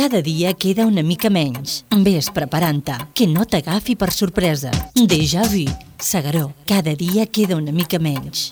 Cada dia queda una mica menys. Ves preparant-te, que no t'agafi per sorpresa. Déjà vu, Segaró. Cada dia queda una mica menys.